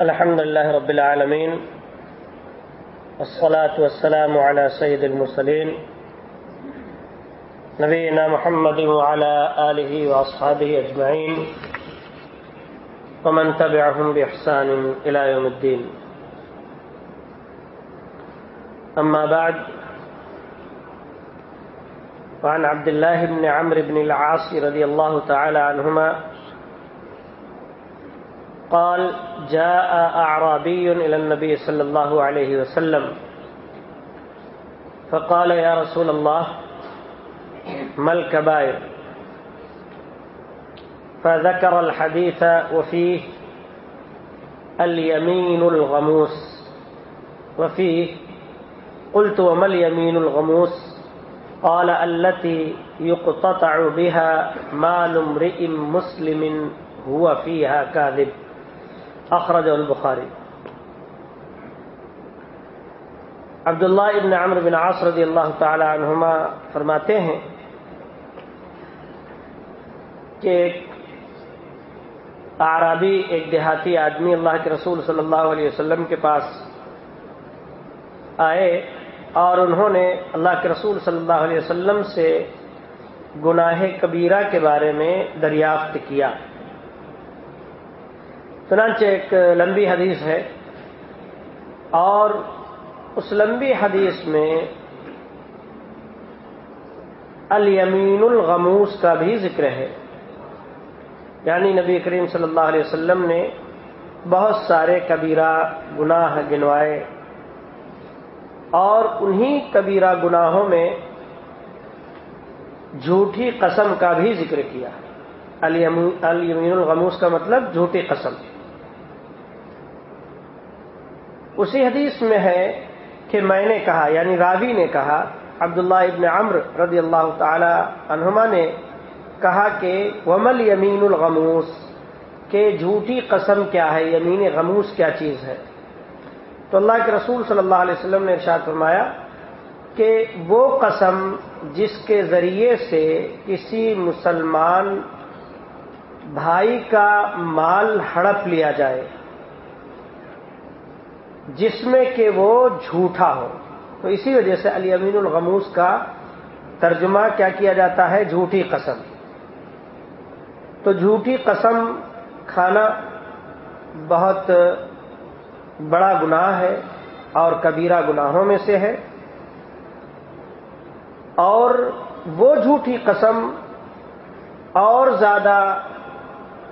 الحمد لله رب العالمين والصلاة والسلام على سيد المرسلين نبينا محمد وعلى آله وأصحابه أجمعين ومن تبعهم بإحسان إلى يوم الدين أما بعد وعن عبد الله بن عمرو بن العاص رضي الله تعالى عنهما قال، جاء أعرابي إلى النبي صلى الله عليه وسلم. فقال، يا رسول الله، ما الكبائر؟ فذكر الحديث وفيه اليمين الغموس. وفيه، قلت، وما اليمين الغموس؟ قال، التي يقتطع بها مال امرئ مسلم هو فيها كاذب. اخرج البخاری. عبداللہ ابن عمر بن عاص رضی اللہ تعالی عنہما فرماتے ہیں کہ ایک آرابی ایک دیہاتی آدمی اللہ کے رسول صلی اللہ علیہ وسلم کے پاس آئے اور انہوں نے اللہ کے رسول صلی اللہ علیہ وسلم سے گناہ کبیرہ کے بارے میں دریافت کیا۔ چنانچہ ایک لمبی حدیث ہے اور اس لمبی حدیث میں الیمین الغموس کا بھی ذکر ہے۔ یعنی نبی کریم صلی اللہ علیہ وسلم نے بہت سارے کبیرہ گناہ گنوائے اور انہی کبیرہ گناہوں میں جھوٹی قسم کا بھی ذکر کیا۔ الیمین الغموس کا مطلب جھوٹی قسم۔ اسی حدیث میں ہے کہ میں نے کہا یعنی راوی نے کہا، عبداللہ ابن عمر رضی اللہ تعالی عنہما نے کہا کہ ومل یمین الغموس؟ کہ جھوٹی قسم کیا ہے، یمین غموس کیا چیز ہے؟ تو اللہ کے رسول صلی اللہ علیہ وسلم نے ارشاد فرمایا کہ وہ قسم جس کے ذریعے سے کسی مسلمان بھائی کا مال ہڑپ لیا جائے۔ جس میں کہ وہ جھوٹا ہو۔ تو اسی وجہ سے علی امین الغموس کا ترجمہ کیا کیا جاتا ہے؟ جھوٹی قسم۔ تو جھوٹی قسم کھانا بہت بڑا گناہ ہے اور کبیرہ گناہوں میں سے ہے۔ اور وہ جھوٹی قسم اور زیادہ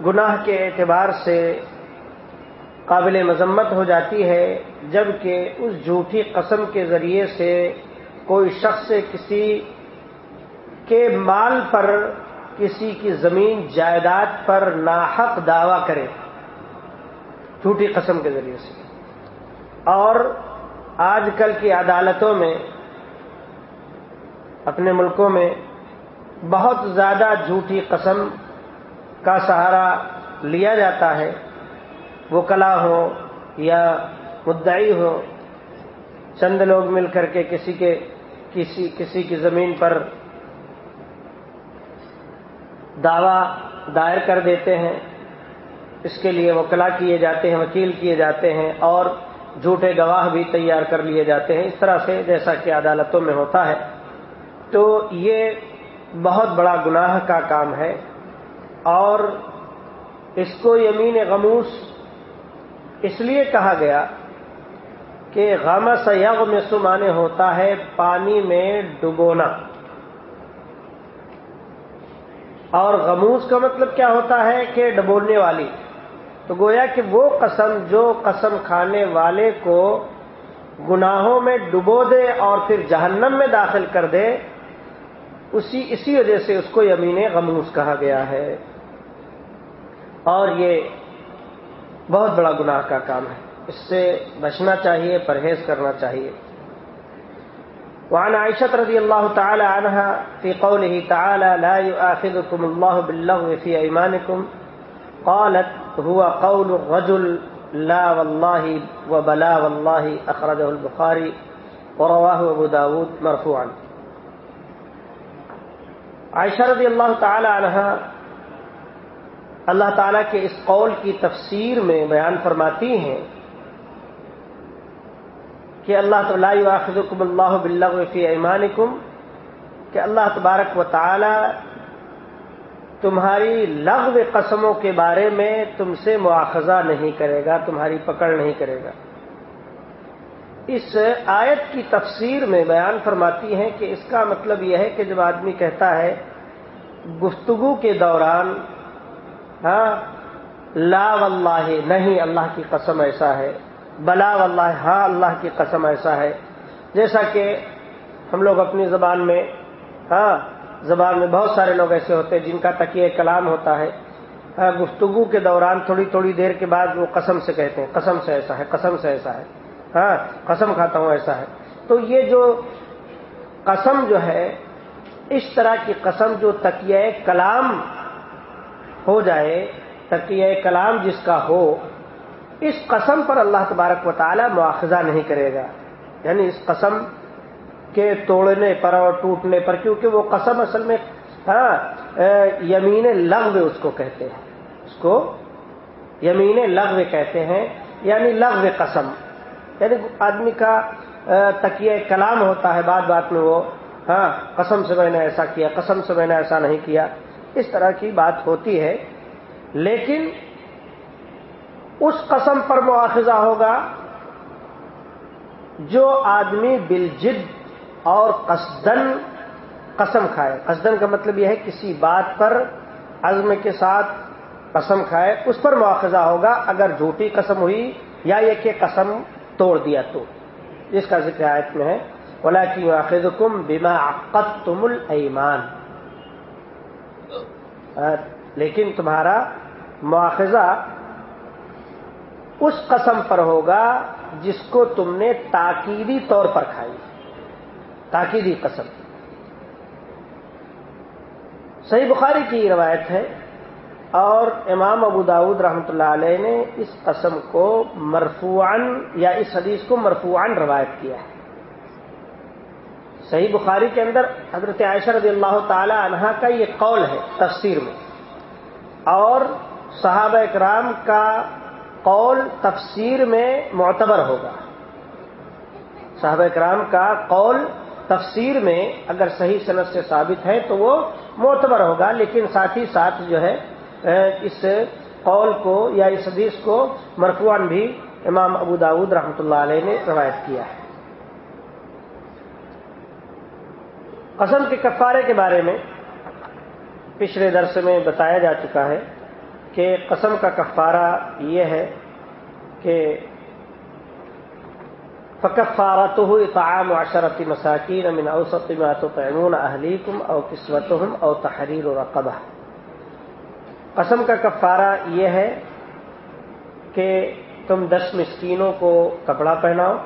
گناہ کے اعتبار سے قابل مذمت ہو جاتی ہے۔ جبکہ اس جھوٹی قسم کے ذریعے سے کوئی شخص کسی کے مال پر کسی کی زمین جائیداد پر ناحق دعوی کرے۔ جھوٹی قسم کے ذریعے سے۔ اور آج کل کی عدالتوں میں، اپنے ملکوں میں بہت زیادہ جھوٹی قسم کا سہارا لیا جاتا ہے۔ وہ کلا ہو یا مدعی ہو، چند لوگ مل کر کے کسی کے، کسی کسی کی زمین پر دعوی دائر کر دیتے ہیں، اس کے لیے وکلا کیے جاتے ہیں، وکیل کیے جاتے ہیں، اور جھوٹے گواہ بھی تیار کر لیے جاتے ہیں، اس طرح سے جیسا کہ عدالتوں میں ہوتا ہے۔ تو یہ بہت بڑا گناہ کا کام ہے، اور اس کو یمین غموس اس لیے کہا گیا کہ غم سیاغ میں سمانے ہوتا ہے پانی میں ڈبونا۔ اور غموس کا مطلب کیا ہوتا ہے کہ ڈبونے والی۔ تو گویا کہ وہ قسم جو قسم کھانے والے کو گناہوں میں ڈبو دے اور پھر جہنم میں داخل کر دے، اسی اسی وجہ سے اس کو یمین غموس کہا گیا ہے۔ اور یہ بہت بڑا گناہ کا کام ہے۔ اس سے بچنا چاہیے، پرہیز کرنا چاہیے۔ وعن عائشة رضي الله تعالى عنها في قوله تعالى لا يؤاخذكم الله باللغو في أيمانكم قالت، هو قول الرجل، لا والله وبلا والله أخرجه البخاري ورواه أبو داود مرفوعا۔ عائشہ رضی اللہ تعالی عنہ اللہ تعالیٰ کے اس قول کی تفسیر میں بیان فرماتی ہیں کہ اللہ تعالیٰ واخذکم اللہ بلّہ فی ایمانکم، کہ اللہ تبارک و تعالی تمہاری لغو قسموں کے بارے میں تم سے مواخذہ نہیں کرے گا، تمہاری پکڑ نہیں کرے گا۔ اس آیت کی تفسیر میں بیان فرماتی ہیں کہ اس کا مطلب یہ ہے کہ جب آدمی کہتا ہے گفتگو کے دوران ہاں لا واللہ، نہیں، اللہ کی قسم ایسا ہے۔ بلا واللہ ہاں اللہ کی قسم ایسا ہے۔ جیسا کہ ہم لوگ اپنی زبان میں ہاں زبان میں بہت سارے لوگ ایسے ہوتے ہیں جن کا تکیہ کلام ہوتا ہے۔ ہاں، گفتگو کے دوران تھوڑی تھوڑی دیر کے بعد وہ قسم سے کہتے ہیں، قسم سے ایسا ہے، قسم سے ایسا ہے۔ ہاں قسم کھاتا ہوں ایسا ہے۔ تو یہ جو قسم جو ہے، اس طرح کی قسم جو تکیہ کلام ہو جائے تکیہ کلام جس کا ہو اس قسم پر اللہ تبارک و تعالی مواخذہ نہیں کرے گا۔ یعنی اس قسم کے توڑنے پر اور ٹوٹنے پر، کیونکہ وہ قسم اصل میں ہاں یمین لغو اس کو کہتے ہیں۔ اس کو یمین لغو کہتے ہیں یعنی لغو قسم۔ یعنی آدمی کا تکیہ کلام ہوتا ہے بات بات میں وہ ہاں قسم سے میں نے ایسا کیا، قسم سے میں نے ایسا نہیں کیا۔ اس طرح کی بات ہوتی ہے۔ لیکن اس قسم پر مواخذہ ہوگا جو آدمی بلجد اور قصدن قسم کھائے۔ قصدن کا مطلب یہ ہے کسی بات پر عزم کے ساتھ قسم کھائے، اس پر مواخذہ ہوگا۔ اگر جھوٹی قسم ہوئی یا یہ کہ قسم توڑ دیا تو۔ جس کا ذکر آیت میں ہے۔ بولا کی واخذ کم بیما تم المان لیکن تمہارا مواخذہ اس قسم پر ہوگا جس کو تم نے تاکیدی طور پر کھائی۔ تاکیدی قسم۔ صحیح بخاری کی روایت ہے اور امام ابو داود رحمۃ اللہ علیہ نے اس قسم کو مرفوعن یا اس حدیث کو مرفوعن روایت کیا ہے۔ صحیح بخاری کے اندر حضرت عائشہ رضی اللہ تعالی عنہا کا یہ قول ہے تفسیر میں اور صحابہ اکرام کا قول تفسیر میں معتبر ہوگا۔ صحابہ اکرام کا قول تفسیر میں اگر صحیح صنعت سے ثابت ہے تو وہ معتبر ہوگا، لیکن ساتھ ہی ساتھ جو ہے اس قول کو یا اس حدیث کو مرفوان بھی امام ابو داود رحمۃ اللہ علیہ نے روایت کیا ہے۔ قسم کے کفارے کے بارے میں پچھلے درس میں بتایا جا چکا ہے۔ کہ قسم کا کفارہ یہ ہے کہ فکفارت ہو اطعام عشرت مساکین من اوسط ما تطعمون اہلیکم او قسمتهم او تحریر رقبہ۔ قسم کا کفارہ یہ ہے کہ تم دس مسکینوں کو کپڑا پہناؤ،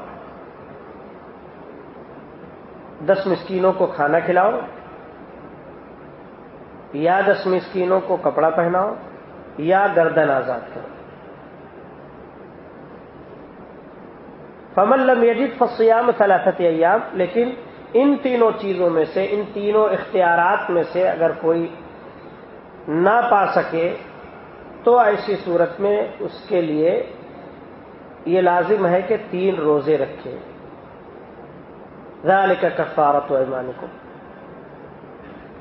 دس مسکینوں کو کھانا کھلاؤ یا دس مسکینوں کو کپڑا پہناؤ یا گردن آزاد کرو۔ فمل لم یجد فسیام ثلاثت ایام، لیکن ان تینوں چیزوں میں سے، ان تینوں اختیارات میں سے اگر کوئی نہ پا سکے، تو ایسی صورت میں اس کے لیے یہ لازم ہے کہ تین روزے رکھے۔ ذالک کفارت و ایمان کو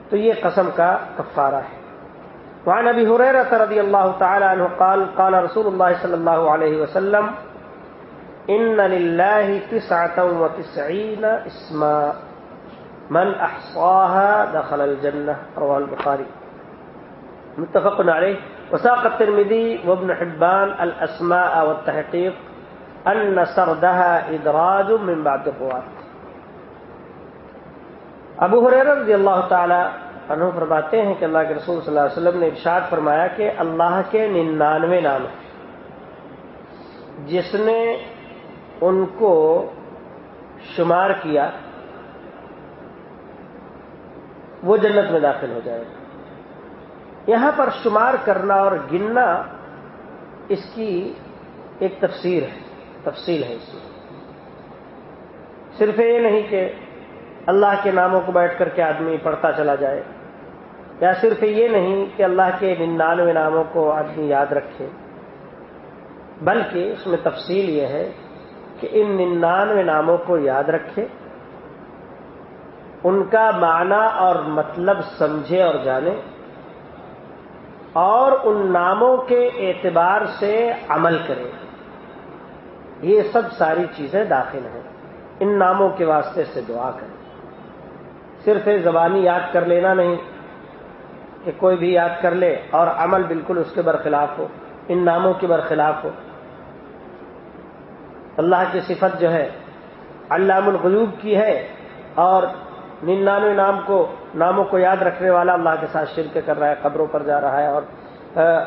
تو یہ قسم کا کفارہ ہے۔ وعن ابي هريره رضي الله تعالى عنه قال قال رسول الله صلى الله عليه وسلم، ان لله تسعة وتسعين اسما، من احصاها دخل الجنة رواه البخاري متفق عليه وساق الترمذي وابن حبان الاسماء والتحقيق ان سردها ادراج من بعد الرواه ابو حریر رضی اللہ تعالی عنہ فرماتے ہیں کہ اللہ کے رسول صلی اللہ علیہ وسلم نے ارشاد فرمایا کہ اللہ کے ننانوے نام ہیں۔ جس نے ان کو شمار کیا، وہ جنت میں داخل ہو جائے گا۔ یہاں پر شمار کرنا اور گننا اس کی ایک تفسیر ہے، تفصیل ہے اس میں۔ صرف یہ نہیں کہ اللہ کے ناموں کو بیٹھ کر کے آدمی پڑھتا چلا جائے۔ یا صرف یہ نہیں کہ اللہ کے ننانوے ناموں کو آدمی یاد رکھے بلکہ اس میں تفصیل یہ ہے کہ ان ننانوے ناموں کو یاد رکھے ان کا معنی اور مطلب سمجھے اور جانے اور ان ناموں کے اعتبار سے عمل کرے یہ سب ساری چیزیں داخل ہیں۔ ان ناموں کے واسطے سے دعا کریں۔ صرف زبانی یاد کر لینا نہیں کہ کوئی بھی یاد کر لے اور عمل بالکل اس کے برخلاف ہو، ان ناموں کے برخلاف ہو۔ اللہ کی صفت جو ہے، علام الغیوب کی ہے اور ننانوے نام کو، ناموں کو یاد رکھنے والا اللہ کے ساتھ شرک کر رہا ہے، قبروں پر جا رہا ہے اور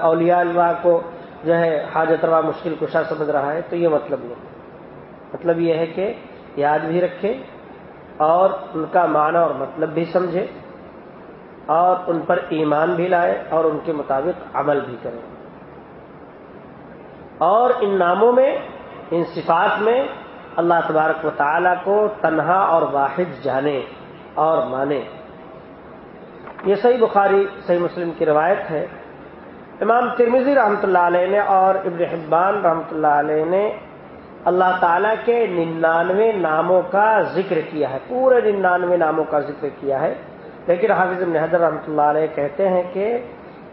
اولیاء اللہ کو جو ہے حاجت روا مشکل کشا سمجھ رہا ہے، تو یہ مطلب نہیں۔ مطلب یہ ہے کہ یاد بھی رکھے اور ان کا معنی اور مطلب بھی سمجھے اور ان پر ایمان بھی لائے اور ان کے مطابق عمل بھی کرے۔ اور ان ناموں میں، ان صفات میں اللہ تبارک و تعالی کو تنہا اور واحد جانے اور مانے۔ یہ صحیح بخاری، صحیح مسلم کی روایت ہے۔ امام ترمیزی رحمۃ اللہ علیہ نے اور ابن حبان رحمۃ اللہ علیہ نے اللہ تعالیٰ کے ننانوے ناموں کا ذکر کیا ہے۔ پورے ننانوے ناموں کا ذکر کیا ہے۔ لیکن حافظ ابن حضر رحمۃ اللہ علیہ کہتے ہیں کہ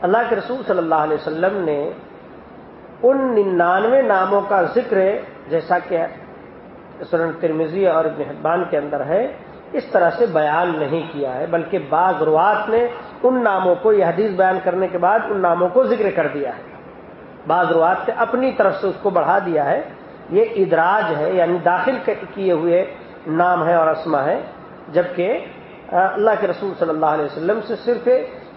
اللہ کے رسول صلی اللہ علیہ وسلم نے ان ننانوے ناموں کا ذکر جیسا کہ سرن ترمیزی اور ابن حبان کے اندر ہے، اس طرح سے بیان نہیں کیا ہے، بلکہ بعض روات نے ان ناموں کو، یہ حدیث بیان کرنے کے بعد ان ناموں کو ذکر کر دیا ہے۔ بعض روات نے اپنی طرف سے اس کو بڑھا دیا ہے۔ یہ ادراج ہے یعنی داخل کیے ہوئے نام ہے اور اسما ہے، جبکہ اللہ کے رسول صلی اللہ علیہ وسلم سے صرف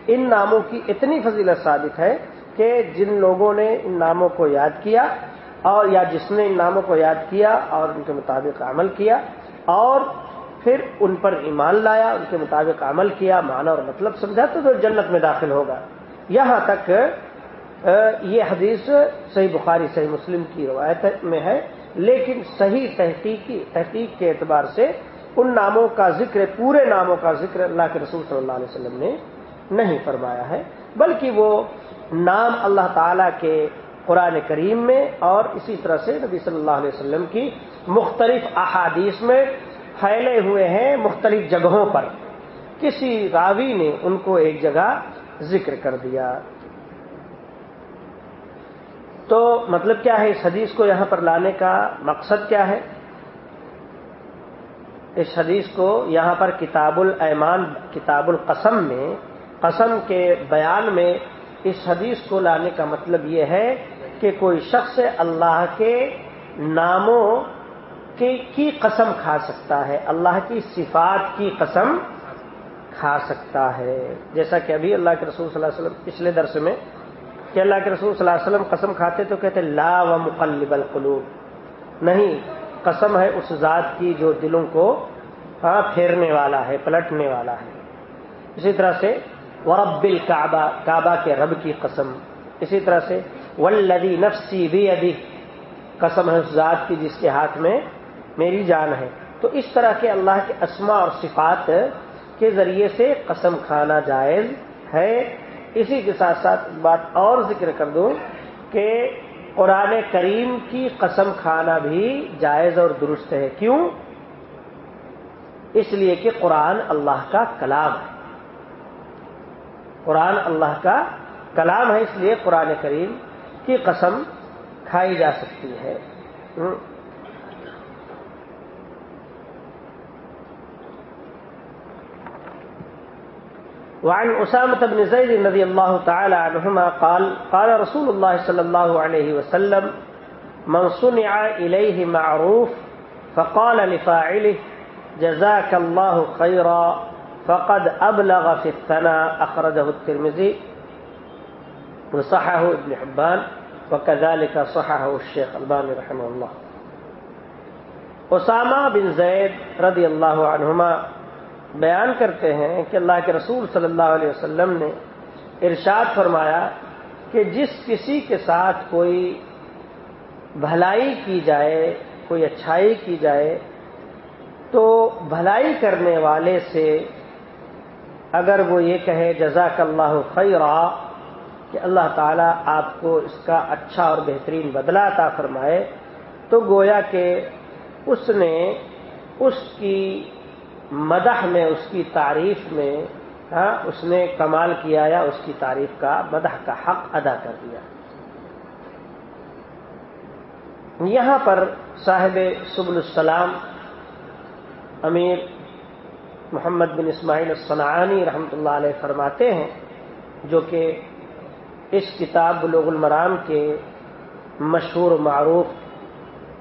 ان ناموں کی اتنی فضیلت ثابت ہے کہ جن لوگوں نے ان ناموں کو یاد کیا اور یا جس نے ان ناموں کو یاد کیا اور ان کے مطابق عمل کیا اور پھر ان پر ایمان لایا، ان کے مطابق عمل کیا، معنی اور مطلب سمجھا تو جنت میں داخل ہوگا۔ یہاں تک یہ حدیث صحیح بخاری، صحیح مسلم کی روایت میں ہے، لیکن صحیح تحقیقی تحقیق کے اعتبار سے ان ناموں کا ذکر، پورے ناموں کا ذکر اللہ کے رسول صلی اللہ علیہ وسلم نے نہیں فرمایا ہے، بلکہ وہ نام اللہ تعالی کے قرآن کریم میں اور اسی طرح سے نبی صلی اللہ علیہ وسلم کی مختلف احادیث میں پھیلے ہوئے ہیں مختلف جگہوں پر۔ کسی راوی نے ان کو ایک جگہ ذکر کر دیا۔ تو مطلب کیا ہے اس حدیث کو یہاں پر لانے کا مقصد کیا ہے؟ اس حدیث کو یہاں پر کتاب الایمان، کتاب القسم میں، قسم کے بیان میں اس حدیث کو لانے کا مطلب یہ ہے کہ کوئی شخص اللہ کے ناموں کی قسم کھا سکتا ہے، اللہ کی صفات کی قسم کھا سکتا ہے۔ جیسا کہ ابھی اللہ کے رسول صلی اللہ علیہ وسلم پچھلے درس میں، کہ اللہ کے رسول صلی اللہ علیہ وسلم قسم کھاتے تو کہتے لا و مقلب القلوب۔ نہیں قسم ہے اس ذات کی جو دلوں کو ہاں پھیرنے والا ہے، پلٹنے والا ہے۔ اسی طرح سے ورب الکعبہ کعبہ کے رب کی قسم۔ اسی طرح سے ولدی نفسی بھی ادی قسم ہے اس ذات کی جس کے ہاتھ میں میری جان ہے۔ تو اس طرح کے اللہ کے اسما اور صفات کے ذریعے سے قسم کھانا جائز ہے۔ اسی کے ساتھ ساتھ بات اور ذکر کر دوں کہ قرآن کریم کی قسم کھانا بھی جائز اور درست ہے۔ کیوں؟ اس لیے کہ قرآن اللہ کا کلام ہے۔ قرآن اللہ کا کلام ہے، اس لیے قرآن کریم کی قسم کھائی جا سکتی ہے۔ وعن أسامة بن زيد رضي الله تعالى عنهما قال قال رسول الله صلى الله عليه وسلم، من صنع إليه معروف فقال لفاعله، جزاك الله خيرا، فقد أبلغ في الثناء أخرجه الترمذي وصحه ابن حبان، وكذلك صححه الشيخ الباني رحمه الله. اسامہ بن زید رضی اللہ عنہما بیان کرتے ہیں کہ اللہ کے رسول صلی اللہ علیہ وسلم نے ارشاد فرمایا کہ جس کسی کے ساتھ کوئی بھلائی کی جائے، کوئی اچھائی کی جائے، تو بھلائی کرنے والے سے اگر وہ یہ کہے، جزاک اللہ خیرا، کہ اللہ تعالیٰ آپ کو اس کا اچھا اور بہترین بدلا عطا فرمائے، تو گویا کہ اس نے اس کی مدح میں اس کی تعریف میں ہاں اس نے کمال کیا یا اس کی تعریف کا مدح کا حق ادا کر دیا۔ یہاں پر صاحب سبل السلام امیر محمد بن اسماعیل الصنعانی رحمۃ اللہ علیہ فرماتے ہیں، جو کہ اس کتاب بلوغ المرام کے مشہور معروف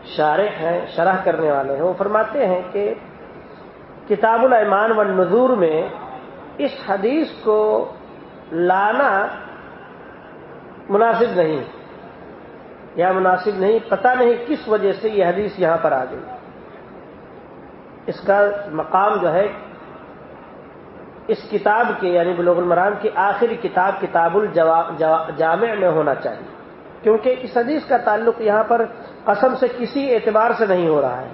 شارح ہیں، شرح کرنے والے ہیں۔ وہ فرماتے ہیں کہ کتاب الایمان و نظور میں اس حدیث کو لانا مناسب نہیں، یا مناسب نہیں، پتہ نہیں کس وجہ سے یہ حدیث یہاں پر آ گئی۔ اس کا مقام جو ہے، اس کتاب کے یعنی بلوغ المرام کی آخری کتاب کتاب الجامع میں ہونا چاہیے۔ کیونکہ اس حدیث کا تعلق یہاں پر قسم سے کسی اعتبار سے نہیں ہو رہا ہے۔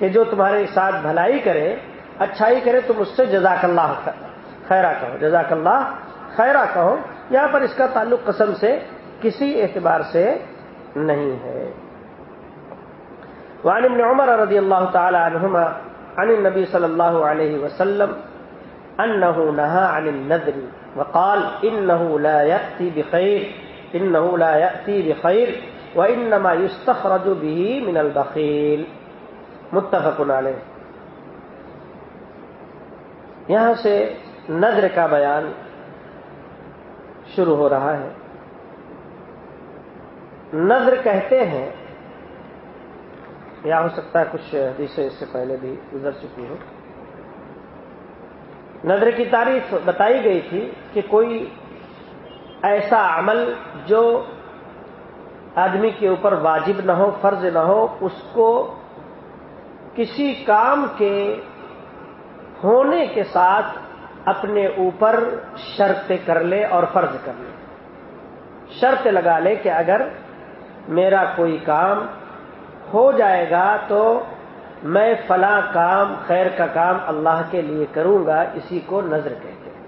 کہ جو تمہارے ساتھ بھلائی کرے، اچھائی کرے، تم اس سے جزاک اللہ خیرہ کہو، جزاک اللہ خیرہ کہو۔ یہاں پر اس کا تعلق قسم سے کسی اعتبار سے نہیں ہے۔ وعن ابن عمر رضی اللہ تعالی عنہما عن النبی صلی اللہ علیہ وسلم انه نهى عن النذر وقال انه لا ياتي بخير انه لا ياتي بخير وانما يستخرج به من البخيل متفق علیہ۔ یہاں سے نظر کا بیان شروع ہو رہا ہے۔ نظر کہتے ہیں، یا ہو سکتا ہے کچھ حدیثیں اس سے پہلے بھی گزر چکی ہو نظر کی تعریف بتائی گئی تھی کہ کوئی ایسا عمل جو آدمی کے اوپر واجب نہ ہو، فرض نہ ہو، اس کو کسی کام کے ہونے کے ساتھ اپنے اوپر شرط کر لے اور فرض کر لے۔ شرط لگا لے کہ اگر میرا کوئی کام ہو جائے گا تو میں فلاں کام، خیر کا کام اللہ کے لیے کروں گا، اسی کو نظر کہتے ہیں۔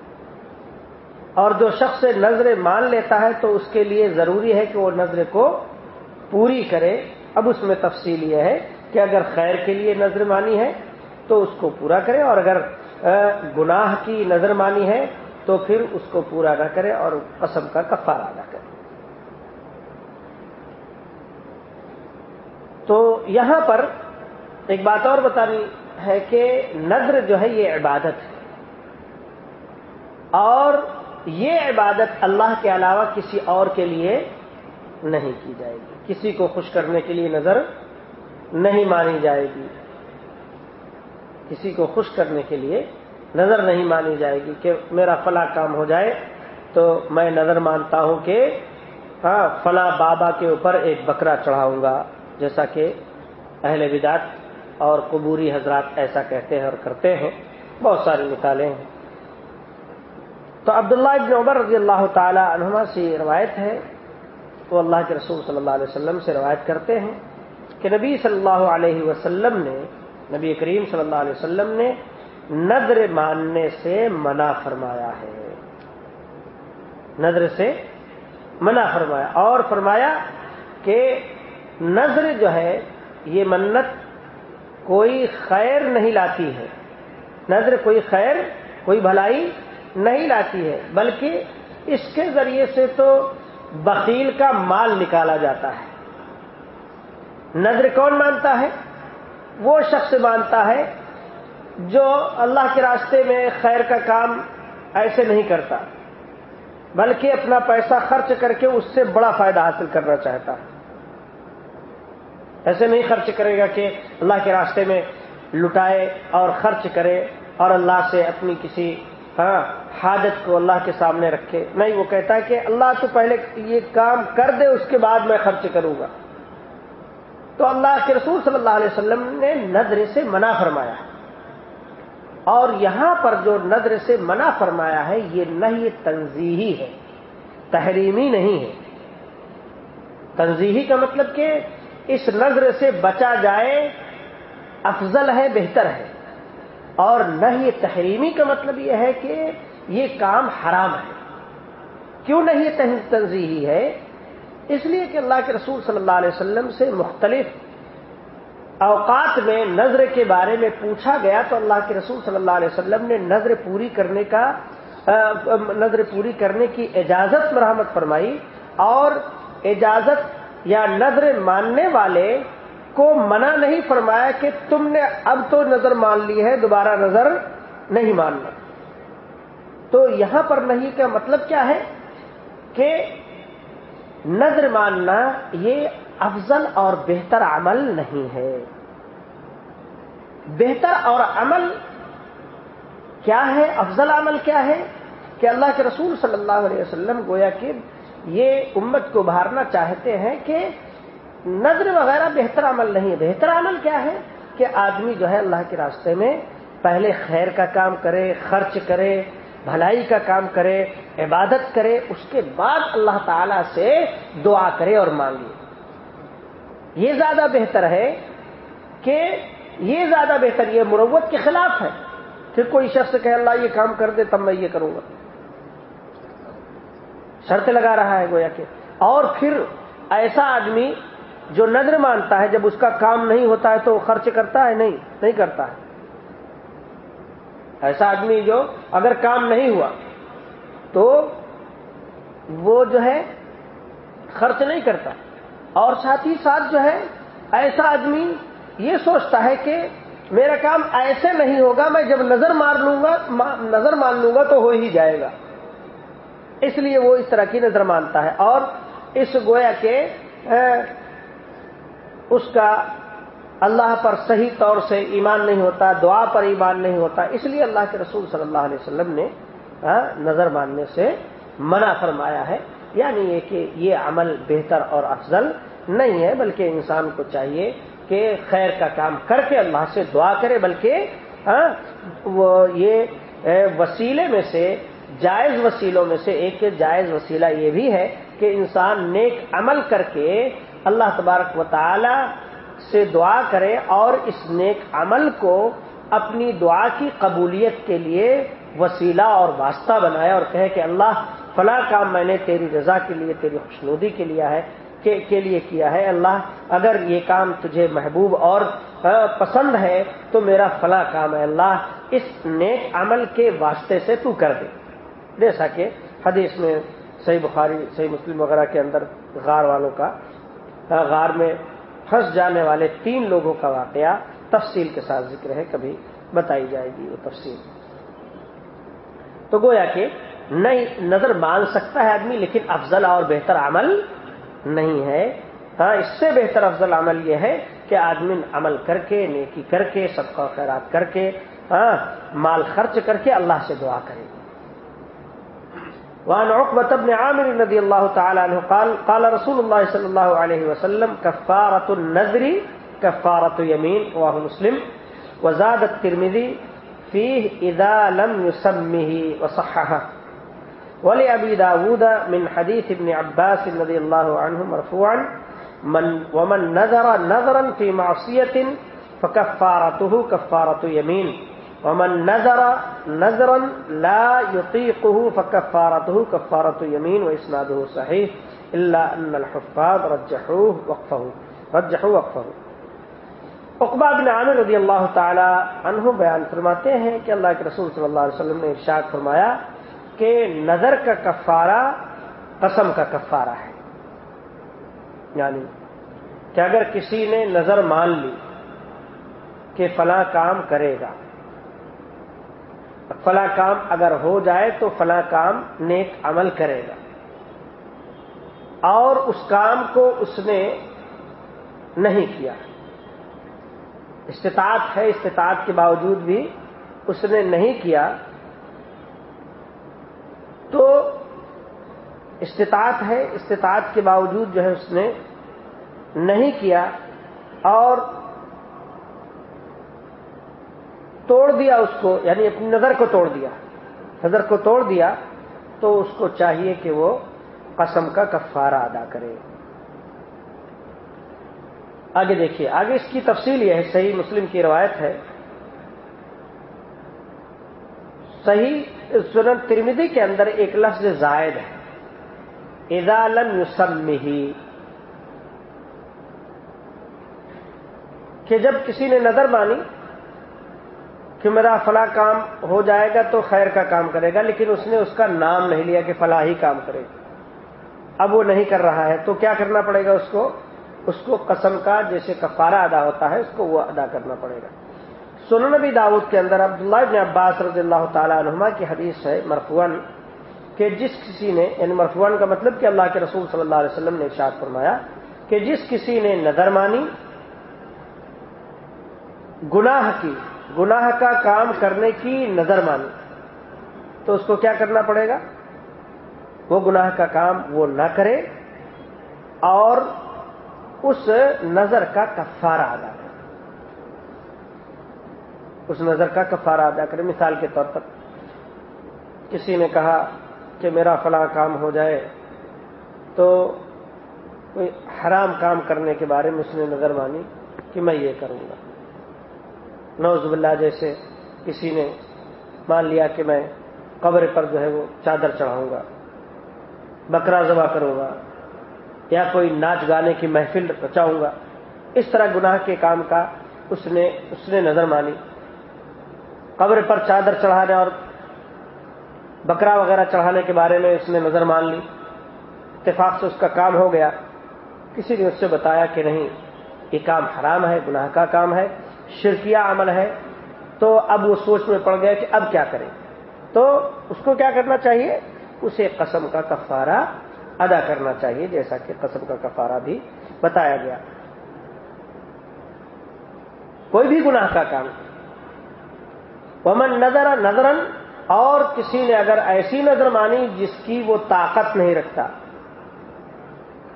اور جو شخص نظر مان لیتا ہے تو اس کے لیے ضروری ہے کہ وہ نظر کو پوری کرے۔ اب اس میں تفصیل یہ ہے کہ اگر خیر کے لیے نظر مانی ہے تو اس کو پورا کرے اور اگر گناہ کی نظر مانی ہے تو پھر اس کو پورا نہ کرے اور قسم کا کفارہ ادا کرے۔ تو یہاں پر ایک بات اور بتانی ہے کہ نظر جو ہے یہ عبادت ہے۔ اور یہ عبادت اللہ کے علاوہ کسی اور کے لیے نہیں کی جائے گی۔ کسی کو خوش کرنے کے لیے نظر نہیں مانی جائے گی۔ کسی کو خوش کرنے کے لیے نظر نہیں مانی جائے گی کہ میرا فلاں کام ہو جائے۔ تو میں نظر مانتا ہوں کہ ہاں فلاں بابا کے اوپر ایک بکرا چڑھاؤں گا۔ جیسا کہ اہل بدات اور قبوری حضرات ایسا کہتے ہیں اور کرتے ہیں۔ بہت ساری مثالیں ہیں۔ تو عبداللہ ابن عمر رضی اللہ تعالی عنہما سے روایت ہے۔ وہ اللہ کے رسول صلی اللہ علیہ وسلم سے روایت کرتے ہیں۔ کہ نبی صلی اللہ علیہ وسلم نے، نبی کریم صلی اللہ علیہ وسلم نے نظر ماننے سے منع فرمایا ہے۔ نظر سے منع فرمایا۔ اور فرمایا کہ نظر جو ہے، یہ منت کوئی خیر نہیں لاتی ہے۔ نظر کوئی خیر، کوئی بھلائی نہیں لاتی ہے، بلکہ اس کے ذریعے سے تو بخیل کا مال نکالا جاتا ہے۔ نظر کون مانتا ہے؟ وہ شخص مانتا ہے جو اللہ کے راستے میں خیر کا کام ایسے نہیں کرتا، بلکہ اپنا پیسہ خرچ کر کے اس سے بڑا فائدہ حاصل کرنا چاہتا۔ ہے ایسے نہیں خرچ کرے گا کہ اللہ کے راستے میں لٹائے اور خرچ کرے اور اللہ سے اپنی کسی ہاں حاجت کو اللہ کے سامنے رکھے۔ نہیں، وہ کہتا ہے کہ اللہ تو پہلے یہ کام کر دے، اس کے بعد میں خرچ کروں گا۔ تو اللہ کے رسول صلی اللہ علیہ وسلم نے نظر سے منع فرمایا ہے۔ اور یہاں پر جو نظر سے منع فرمایا ہے، یہ نہ تنظیحی ہے، تحریمی نہیں ہے۔ تنظیحی کا مطلب کہ اس نظر سے بچا جائے، افضل ہے، بہتر ہے۔ اور نہ یہ تحریمی کا مطلب یہ ہے کہ یہ کام حرام ہے۔ کیوں نہیں یہ تنظیحی ہے؟ اس لیے کہ اللہ کے رسول صلی اللہ علیہ وسلم سے مختلف اوقات میں نظر کے بارے میں پوچھا گیا تو اللہ کے رسول صلی اللہ علیہ وسلم نے نظر پوری کرنے کا نظر پوری کرنے کی اجازت مرحمت فرمائی اور اجازت یا نظر ماننے والے کو منع نہیں فرمایا کہ تم نے اب تو نظر مان لی ہے، دوبارہ نظر نہیں ماننا۔ تو یہاں پر نہیں کا مطلب کیا ہے کہ نظر ماننا یہ افضل اور بہتر عمل نہیں ہے۔ بہتر اور عمل کیا ہے؟ افضل عمل کیا ہے؟ کہ اللہ کے رسول صلی اللہ علیہ وسلم گویا کہ یہ امت کو بھارنا چاہتے ہیں کہ نظر وغیرہ بہتر عمل نہیں ہے۔ بہتر عمل کیا ہے؟ کہ آدمی جو ہے اللہ کے راستے میں پہلے خیر کا کام کرے، خرچ کرے بھلائی کا کام کرے، عبادت کرے، اس کے بعد اللہ تعالی سے دعا کرے اور مانگے۔ یہ زیادہ بہتر ہے کہ یہ زیادہ بہتر، یہ مروت کے خلاف ہے۔ پھر کوئی شخص کہ اللہ یہ کام کر دے، تب میں یہ کروں گا۔ شرط لگا رہا ہے گویا کہ۔ اور پھر ایسا آدمی جو نظر مانتا ہے، جب اس کا کام نہیں ہوتا ہے تو خرچ کرتا ہے؟ نہیں نہیں کرتا ہے۔ ایسا آدمی جو اگر کام نہیں ہوا تو وہ جو ہے خرچ نہیں کرتا اور ساتھ ہی ساتھ جو ہے ایسا آدمی یہ سوچتا ہے کہ میرا کام ایسے نہیں ہوگا، میں جب نظر مار لوں گا نظر مان لوں گا تو ہو ہی جائے گا۔ اس لیے وہ اس طرح کی نظر مانتا ہے اور اس گویا کے اس کا اللہ پر صحیح طور سے ایمان نہیں ہوتا، دعا پر ایمان نہیں ہوتا، اس لیے اللہ کے رسول صلی اللہ علیہ وسلم نے ہاں، نظر ماننے سے منع فرمایا ہے۔ یعنی یہ کہ یہ عمل بہتر اور افضل نہیں ہے، بلکہ انسان کو چاہیے کہ خیر کا کام کر کے اللہ سے دعا کرے، بلکہ ہاں، وہ یہ وسیلے میں سے، جائز وسیلوں میں سے ایک جائز وسیلہ یہ بھی ہے کہ انسان نیک عمل کر کے اللہ تبارک و تعالی سے دعا کرے اور اس نیک عمل کو اپنی دعا کی قبولیت کے لیے وسیلہ اور واسطہ بنایا اور کہے کہ اللہ، فلاں کام میں نے تیری رضا کے لیے، تیری خوشنودی کے لیے ہے، کے لیے کیا ہے؟ اللہ، اگر یہ کام تجھے محبوب اور پسند ہے تو میرا فلاں کام ہے۔ اللہ، اس نیک عمل کے واسطے سے تو کر دے۔ جیسا کہ حدیث میں صحیح بخاری، صحیح مسلم وغیرہ کے اندر غار والوں کا غار میں پھنس جانے والے تین لوگوں کا واقعہ تفصیل کے ساتھ ذکر ہے، کبھی بتائی جائے گی وہ تفصیل۔ تو گویا کہ نہیں، نظر مان سکتا ہے آدمی، لیکن افضل اور بہتر عمل نہیں ہے۔ ہاں اس سے بہتر افضل عمل یہ ہے کہ آدمی عمل کر کے، نیکی کر کے سب کا خیرات کر کے ہاں مال خرچ کر کے اللہ سے دعا کرے۔ وعن عقبة بن عامر رضي الله تعالى عنه قال قال رسول الله صلى الله عليه وسلم، كفارة النذر كفارة يمين. رواه مسلم. وزاد الترمذي فيه، إذا لم يسمه وصححه. ولأبي داود من حديث ابن عباس رضي الله عنه مرفوعا، من، ومن نذر نذرا في معصية، فكفارته كفارة يمين. ومن نظر نظرا لا يطيقه فكفارته، كفارة يمين وإسناده صحيح، إلا أن الحفاظ رجحوه وقفه، رجحوا وقفه. اقبا بن عامر رضی اللہ تعالی عنہ بیان فرماتے ہیں کہ اللہ کے رسول صلی اللہ علیہ وسلم نے ارشاد فرمایا کہ نظر کا کفارہ قسم کا کفارہ ہے۔ یعنی کہ اگر کسی نے نظر مان لی کہ فلاں کام کرے گا فلاں کام اگر ہو جائے تو فلاں کام نیک عمل کرے گا۔ اور اس کام کو اس نے نہیں کیا۔ استطاعت ہے، استطاعت کے باوجود بھی اس نے نہیں کیا۔ تو استطاعت ہے، استطاعت کے باوجود جو ہے اس نے نہیں کیا۔ اور توڑ دیا اس کو یعنی اپنی نظر کو توڑ دیا۔ نظر کو توڑ دیا تو اس کو چاہیے کہ وہ قسم کا کفارہ ادا کرے۔ آگے دیکھیے، آگے اس کی تفصیل یہ ہے، صحیح مسلم کی روایت ہے۔ صحیح سنن ترمیدی کے اندر ایک لفظ زائد ہے۔ ادالم یوسم ہی کہ جب کسی نے نظر مانی کہ میرا فلاں کام ہو جائے گا تو خیر کا کام کرے گا، لیکن اس نے اس کا نام نہیں لیا کہ فلاں ہی کام کرے۔ گا اب وہ نہیں کر رہا ہے، تو کیا کرنا پڑے گا اس کو؟ اس کو قسم کا جیسے کفارہ ادا ہوتا ہے، اس کو وہ ادا کرنا پڑے گا۔ سنن نبی داود کے اندر عبداللہ ابن عباس رضی اللہ تعالی عنہما کی حدیث ہے مرفون کہ جس کسی نے یعنی مرفون کا مطلب کہ اللہ کے رسول صلی اللہ علیہ وسلم نے ارشاد فرمایا کہ جس کسی نے نظر مانی، گناہ کی گناہ کا کام کرنے کی نظر مانی تو اس کو کیا کرنا پڑے گا؟ وہ گناہ کا کام وہ نہ کرے اور اس نظر کا کفارہ ادا کرے۔ اس نظر کا کفارہ ادا کرے۔ مثال کے طور پر کسی نے کہا کہ میرا فلاں کام ہو جائے تو کوئی حرام کام کرنے کے بارے میں اس نے نظر مانی کہ میں یہ کروں گا۔ نوز باللہ جیسے کسی نے مان لیا کہ میں قبر پر جو ہے وہ چادر چڑھاؤں گا، بکرا ذبح کروں گا، یا کوئی ناچ گانے کی محفل بچاؤں گا، اس طرح گناہ کے کام کا اس نے اس نے نظر مانی۔ قبر پر چادر چڑھانے اور بکرا وغیرہ چڑھانے کے بارے میں اس نے نظر مان لی۔ اتفاق سے اس کا کام ہو گیا۔ کسی نے اس سے بتایا کہ نہیں، یہ کام حرام ہے، گناہ کا کام ہے۔ شرکیہ عمل ہے، تو اب وہ سوچ میں پڑ گیا کہ اب کیا کریں۔ تو اس کو کیا کرنا چاہیے؟ اسے قسم کا کفارہ ادا کرنا چاہیے، جیسا کہ قسم کا کفارہ بھی بتایا گیا۔ کوئی بھی گناہ کا کام۔ ومن نظر نظرن اور کسی نے اگر ایسی نظر مانی جس کی وہ طاقت نہیں رکھتا۔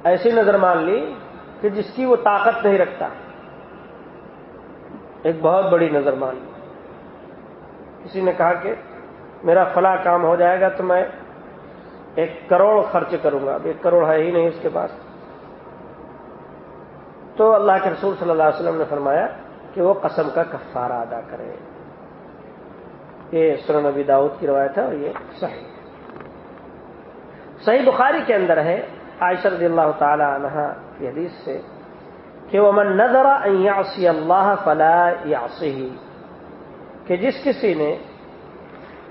ایسی نظر مان لی کہ جس کی وہ طاقت نہیں رکھتا۔ ایک بہت بڑی نظر مان لی۔ کسی نے کہا کہ میرا فلاں کام ہو جائے گا تو میں ایک کروڑ خرچ کروں گا، اب ایک کروڑ ہے ہی نہیں اس کے پاس۔ تو اللہ کے رسول صلی اللہ علیہ وسلم نے فرمایا کہ وہ قسم کا کفارہ ادا کرے۔ یہ سر نبی داؤد کی روایت ہے اور یہ صحیح صحیح بخاری کے اندر ہے، عائشہ رضی اللہ تعالی عنہ کی حدیث سے کہ وہ من نظر یاسی اللہ فلا یاسی کہ جس کسی نے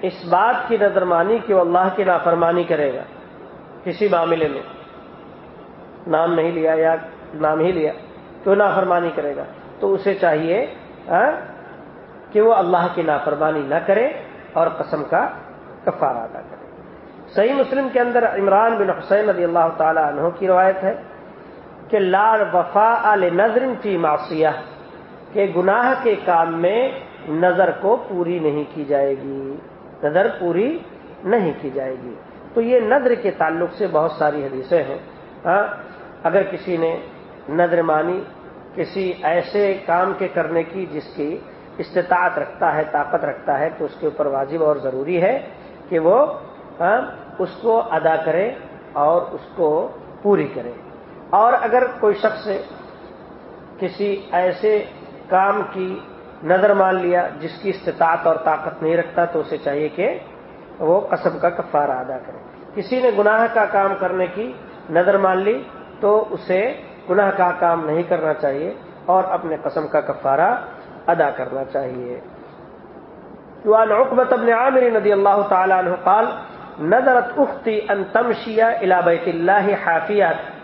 اس بات کی نظر مانی کہ وہ اللہ کی نافرمانی کرے گا کسی معاملے میں، نام نہیں لیا یا نام ہی لیا، تو نافرمانی کرے گا، تو اسے چاہیے کہ وہ اللہ کی نافرمانی نہ کرے اور قسم کا کفارہ ادا کرے۔ صحیح مسلم کے اندر عمران بن حسین رضی اللہ تعالی عنہ کی روایت ہے۔ کہ لال وفا نظر کی معصیہ، کہ گناہ کے کام میں نظر کو پوری نہیں کی جائے گی، نظر پوری نہیں کی جائے گی۔ تو یہ نظر کے تعلق سے بہت ساری حدیثیں ہیں۔ ہاں اگر کسی نے نظر مانی کسی ایسے کام کے کرنے کی جس کی استطاعت رکھتا ہے، طاقت رکھتا ہے، تو اس کے اوپر واجب اور ضروری ہے کہ وہ ہاں اس کو ادا کرے اور اس کو پوری کرے۔ اور اگر کوئی شخص کسی ایسے کام کی نظر مان لیا جس کی استطاعت اور طاقت نہیں رکھتا، تو اسے چاہیے کہ وہ قسم کا کفارہ ادا کرے۔ کسی نے گناہ کا کام کرنے کی نظر مان لی، تو اسے گناہ کا کام نہیں کرنا چاہیے اور اپنے قسم کا کفارہ ادا کرنا چاہیے۔ وعن عقبة بن عامر رضي الله تعالى عنه قال نظرت أختي أن تمشي إلى بيت الله حافية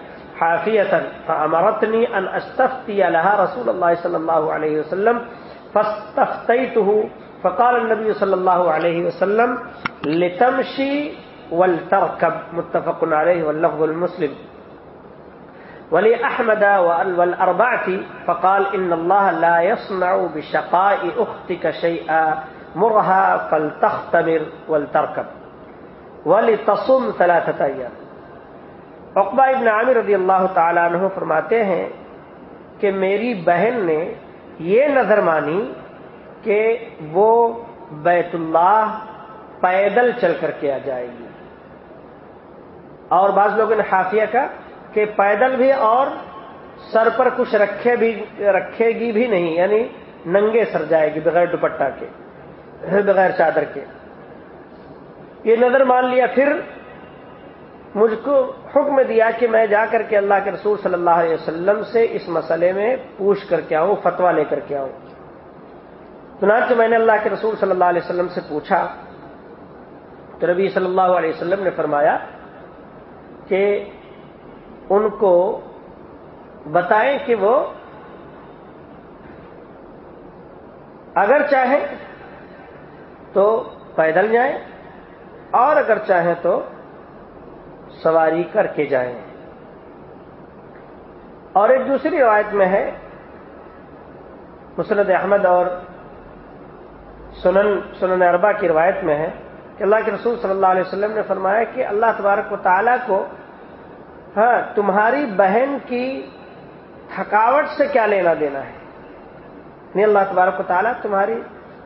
حافية فأمرتني أن أستفتي لها رسول الله صلى الله عليه وسلم فاستفتيته فقال النبي صلى الله عليه وسلم لتمشي ولتركب متفق عليه واللفظ المسلم۔ ولي أحمد والأربعة فقال إن الله لا يصنع بشقاء أختك شيئا مرها فلتختمر ولتركب ولتصم ثلاثة أيام عقبہ ابن عامر رضی اللہ تعالیٰ عنہ فرماتے ہیں کہ میری بہن نے یہ نظر مانی کہ وہ بیت اللہ پیدل چل کر کے آ جائے گی۔ اور بعض لوگوں نے حافیہ کا کہ پیدل بھی اور سر پر کچھ رکھے بھی رکھے گی بھی نہیں یعنی ننگے سر جائے گی بغیر دوپٹہ کے، بغیر چادر کے۔ یہ نظر مان لیا، پھر مجھ کو حکم دیا کہ میں جا کر کے اللہ کے رسول صلی اللہ علیہ وسلم سے اس مسئلے میں پوچھ کر کے آؤں فتوا لے کر کے آؤں۔ چنانچہ میں نے اللہ کے رسول صلی اللہ علیہ وسلم سے پوچھا، تو نبی صلی اللہ علیہ وسلم نے فرمایا کہ ان کو بتائیں کہ وہ اگر چاہیں تو پیدل جائیں اور اگر چاہیں تو سواری کر کے جائیں۔ اور ایک دوسری روایت میں ہے مسرد احمد اور سنن سنن اربا کی روایت میں ہے کہ اللہ کے رسول صلی اللہ علیہ وسلم نے فرمایا کہ اللہ تبارک و تعالیٰ کو ہاں تمہاری بہن کی تھکاوٹ سے کیا لینا دینا ہے؟ نہیں اللہ تبارک و تعالیٰ تمہاری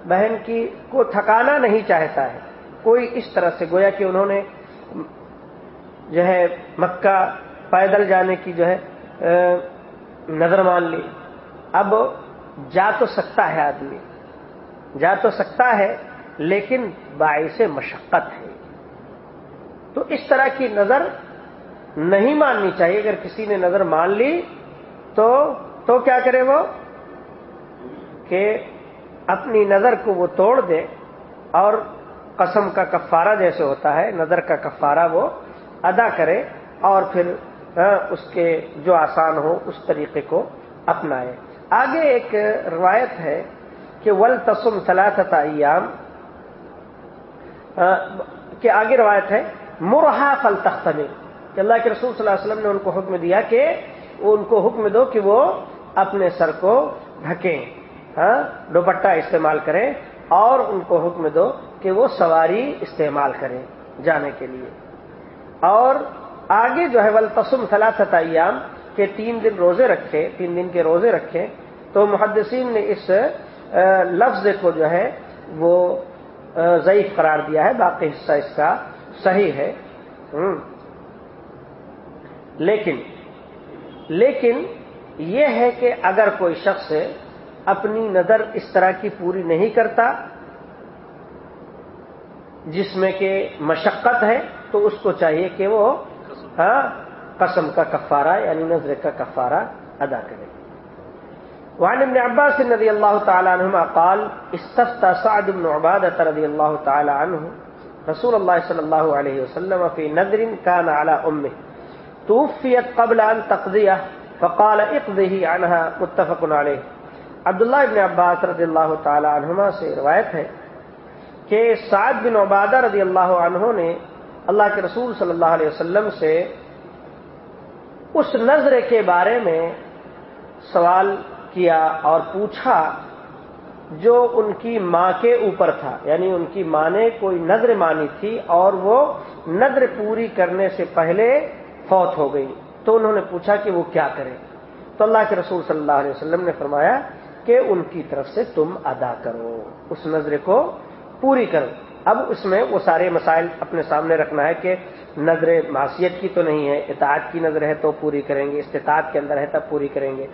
بہن کی کو تھکانا نہیں چاہتا ہے۔ کوئی اس طرح سے، گویا کہ انہوں نے جو ہے مکہ پیدل جانے کی جو ہے نظر مان لی۔ اب جا تو سکتا ہے آدمی۔ جا تو سکتا ہے، لیکن باعث مشقت ہے۔ تو اس طرح کی نظر نہیں ماننی چاہیے۔ اگر کسی نے نظر مان لی، تو تو کیا کرے وہ؟ کہ اپنی نظر کو وہ توڑ دے۔ اور قسم کا کفارہ جیسے ہوتا ہے، نظر کا کفارہ وہ ادا کرے اور پھر اس کے جو آسان ہو، اس طریقے کو اپنائے۔ آگے ایک روایت ہے کہ ول تسم سلاست ایام کہ آگے روایت ہے، مرحا فل تختمی کہ اللہ کے رسول صلی اللہ علیہ وسلم نے ان کو حکم دیا کہ ان کو حکم دو کہ وہ اپنے سر کو ڈھکیں۔ ہاں دوپٹہ استعمال کریں اور ان کو حکم دو کہ وہ سواری استعمال کریں جانے کے لیے۔ اور آگے جو ہے ول تسم ثلاثت ایام کے تین دن روزے رکھے، تین دن کے روزے رکھے، تو محدثین نے اس لفظ کو جو ہے وہ ضعیف قرار دیا ہے، باقی حصہ اس کا صحیح ہے۔ لیکن لیکن یہ ہے کہ اگر کوئی شخص اپنی نظر اس طرح کی پوری نہیں کرتا، جس میں کہ مشقت ہے تو اس کو چاہیے کہ وہ ہاں قسم کا کفارہ یعنی نظر کا کفارہ ادا کرے۔ وعن ابن عباس رضی اللہ تعالی عنہما قال استفتا سعد بن عبادة رضی اللہ تعالی عنہ، رسول اللہ صلی اللہ علیہ وسلم فی نظر كان على امه توفیت قبل ان تقضیہ، فقال اقضه عنها متفق علیہ۔ عبداللہ ابن عباس رضی اللہ تعالی عنہما سے روایت ہے کہ سعد بن عبادہ رضی اللہ عنہ نے اللہ کے رسول صلی اللہ علیہ وسلم سے اس نظر کے بارے میں سوال کیا اور پوچھا جو ان کی ماں کے اوپر تھا یعنی ان کی ماں نے کوئی نظر مانی تھی اور وہ نظر پوری کرنے سے پہلے فوت ہو گئی۔ تو انہوں نے پوچھا کہ وہ کیا کرے؟ تو اللہ کے رسول صلی اللہ علیہ وسلم نے فرمایا کہ ان کی طرف سے تم ادا کرو، اس نظر کو پوری کرو۔ اب اس میں وہ سارے مسائل اپنے سامنے رکھنا ہے کہ نظر معاشیت کی تو نہیں ہے، اطاعت کی نظر ہے تو پوری کریں گے، استطاعت کے اندر ہے تب پوری کریں گے۔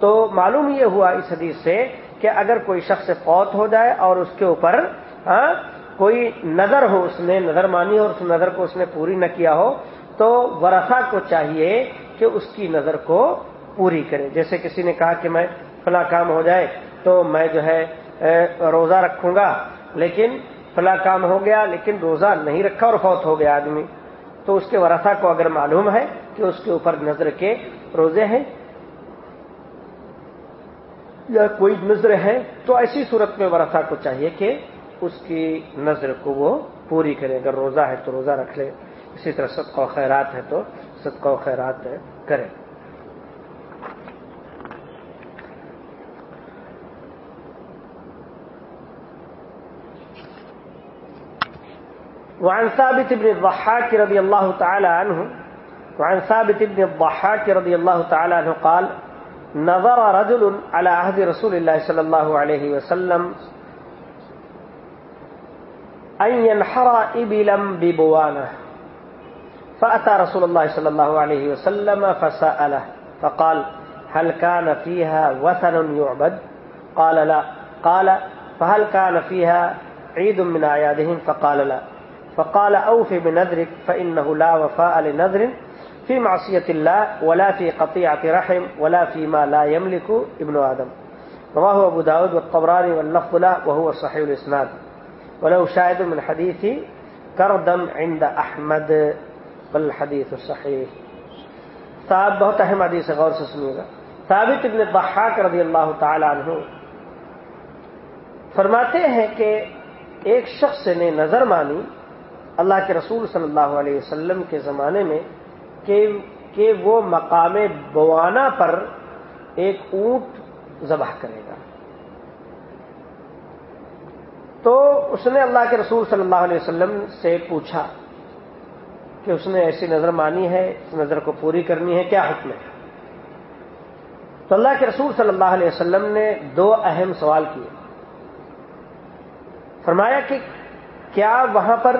تو معلوم یہ ہوا اس حدیث سے کہ اگر کوئی شخص فوت ہو جائے اور اس کے اوپر ہاں کوئی نظر ہو، اس نے نظر مانی اور اس نظر کو اس نے پوری نہ کیا ہو، تو ورثہ کو چاہیے کہ اس کی نظر کو پوری کرے۔ جیسے کسی نے کہا کہ میں فلاں کام ہو جائے تو میں جو ہے روزہ رکھوں گا، لیکن فلاں کام ہو گیا لیکن روزہ نہیں رکھا اور فوت ہو گیا آدمی۔ تو اس کے ورثہ کو اگر معلوم ہے کہ اس کے اوپر نظر کے روزے ہیں یا کوئی نظر ہے، تو ایسی صورت میں ورثہ کو چاہیے کہ اس کی نظر کو وہ پوری کرے۔ اگر روزہ ہے تو روزہ رکھ لے۔ اسی طرح صدقہ و خیرات ہے تو صدقہ و خیرات کرے۔ وعن ثابت بن الضحاك رضي الله تعالى عنه، وعن ثابت بن الضحاك رضي الله تعالى عنه قال نظر رجل على عهد رسول الله صلى الله عليه وسلم أن ينحر إبلا ببوانه فأتى رسول الله صلى الله عليه وسلم فسأله، فقال هل كان فيها وثن يعبد؟ قال لا. قال فهل كان فيها عيد من أعيادهم؟ فقال لا. فقال اوف بنظرك فانه لا وفاء لنظر في معصيه الله ولا في قطيعه رحم ولا فيما لا يملك ابن ادم رواه ابو داود والطبراني واللفظ له وهو صحيح الاسناد ولو شاهد من حديث كردم عند احمد والحديث الصحيح صاحب بہت اہم حدیث ہے، غور سے سنیے گا. ثابت ابن ضحاک رضی اللہ تعالی عنہ فرماتے ہیں کہ ایک شخص نے نظر مانی اللہ کے رسول صلی اللہ علیہ وسلم کے زمانے میں کہ کہ وہ مقام بوانا پر ایک اونٹ ذبح کرے گا۔ تو اس نے اللہ کے رسول صلی اللہ علیہ وسلم سے پوچھا کہ اس نے ایسی نظر مانی ہے، اس نظر کو پوری کرنی ہے، کیا حکم ہے؟ تو اللہ کے رسول صلی اللہ علیہ وسلم نے دو اہم سوال کیے۔ فرمایا کہ کیا وہاں پر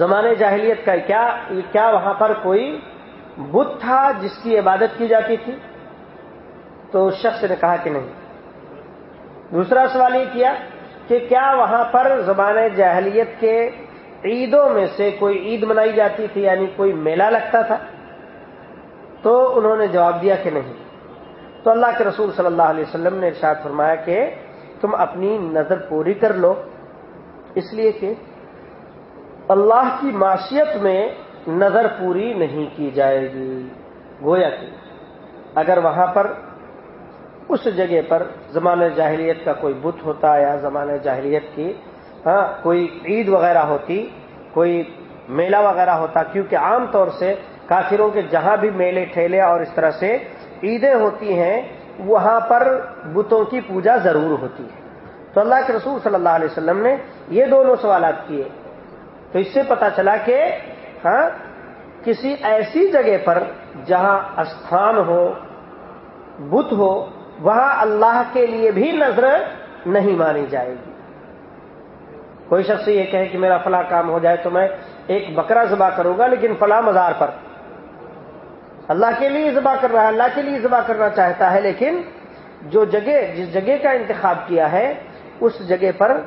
زمانے جاہلیت کا کیا کیا وہاں پر کوئی بت تھا جس کی عبادت کی جاتی تھی؟ تو اس شخص نے کہا کہ نہیں۔ دوسرا سوال یہ کیا کہ کیا وہاں پر زمانے جاہلیت کے عیدوں میں سے کوئی عید منائی جاتی تھی؟ یعنی کوئی میلہ لگتا تھا؟ تو انہوں نے جواب دیا کہ نہیں۔ تو اللہ کے رسول صلی اللہ علیہ وسلم نے ارشاد فرمایا کہ تم اپنی نظر پوری کر لو۔ اس لیے کہ اللہ کی معاشیت میں نظر پوری نہیں کی جائے گی۔ گویا کہ اگر وہاں پر اس جگہ پر زمانہ جاہلیت کا کوئی بت ہوتا یا زمانہ جاہلیت کی ہاں کوئی عید وغیرہ ہوتی، کوئی میلہ وغیرہ ہوتا، کیونکہ عام طور سے کافروں کے جہاں بھی میلے، ٹھیلے اور اس طرح سے عیدیں ہوتی ہیں، وہاں پر بتوں کی پوجا ضرور ہوتی ہے۔ تو اللہ کے رسول صلی اللہ علیہ وسلم نے یہ دونوں سوالات کیے۔ تو اس سے پتا چلا کہ ہاں کسی ایسی جگہ پر جہاں استھان ہو، بت ہو، وہاں اللہ کے لیے بھی نظر نہیں مانی جائے گی۔ کوئی شخص یہ کہے کہ میرا فلاں کام ہو جائے تو میں ایک بکرا ذبح کروں گا، لیکن فلاں مزار پر۔ اللہ کے لیے ذبح کر رہا ہے اللہ کے لیے ذبح کرنا چاہتا ہے، لیکن جو جگہ، جس جگہ کا انتخاب کیا ہے، اس جگہ پر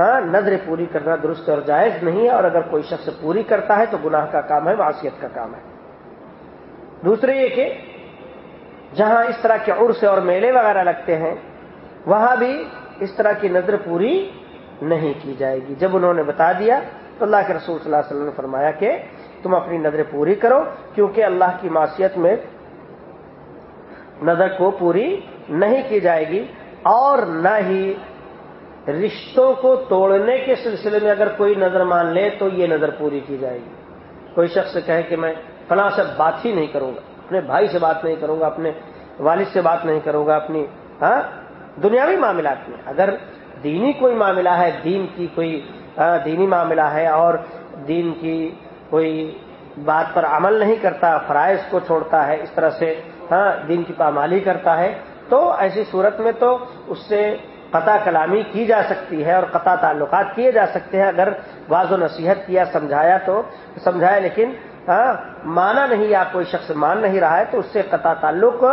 ہاں نظر پوری کرنا درست اور جائز نہیں ہے، اور اگر کوئی شخص پوری کرتا ہے تو گناہ کا کام ہے معاشیت کا کام ہے۔ دوسرے یہ کہ جہاں اس طرح کے عرص اور میلے وغیرہ لگتے ہیں، وہاں بھی اس طرح کی نظر پوری نہیں کی جائے گی۔ جب انہوں نے بتا دیا تو اللہ کے رسول صلی اللہ علیہ وسلم نے فرمایا کہ تم اپنی نظریں پوری کرو، کیونکہ اللہ کی معاشیت میں نظر کو پوری نہیں کی جائے گی، اور نہ ہی رشتوں کو توڑنے کے سلسلے میں اگر کوئی نظر مان لے تو یہ نظر پوری کی جائے گی۔ کوئی شخص کہے کہ میں فلاں سے بات ہی نہیں کروں گا، اپنے بھائی سے بات نہیں کروں گا، اپنے والد سے بات نہیں کروں گا، اپنی ہاں دنیاوی معاملات میں۔ اگر دینی کوئی معاملہ ہے، دین کی کوئی ہاں، دینی معاملہ ہے اور دین کی کوئی بات پر عمل نہیں کرتا، فرائض کو چھوڑتا ہے، اس طرح سے ہاں دین کی پامالی کرتا ہے، تو ایسی صورت میں تو اس سے قطع کلامی کی جا سکتی ہے اور قطع تعلقات کیے جا سکتے ہیں۔ اگر بعض و نصیحت کیا، سمجھایا تو سمجھایا، لیکن مانا نہیں یا کوئی شخص مان نہیں رہا ہے تو اس سے قطع تعلق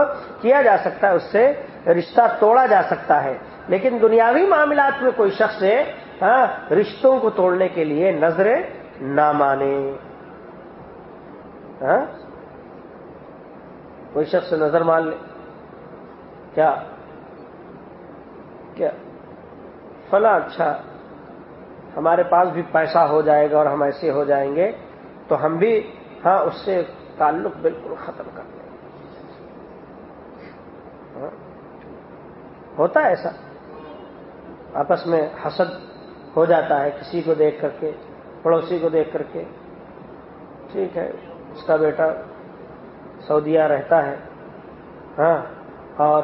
کیا جا سکتا ہے، اس سے رشتہ توڑا جا سکتا ہے۔ لیکن دنیاوی معاملات میں کوئی شخص رشتوں کو توڑنے کے لیے نظریں نہ مانے۔ کوئی شخص نظر مان لے۔ کیا؟ کیا؟ فلاں اچھا ہمارے پاس بھی پیسہ ہو جائے گا اور ہم ایسے ہو جائیں گے، تو ہم بھی ہاں اس سے تعلق بالکل ختم کر دیں ہاں؟ ہوتا ہے ایسا۔ آپس میں حسد ہو جاتا ہے کسی کو دیکھ کر کے، پڑوسی کو دیکھ کر کے۔ ٹھیک ہے، اس کا بیٹا سعودیہ رہتا ہے۔ ہاں اور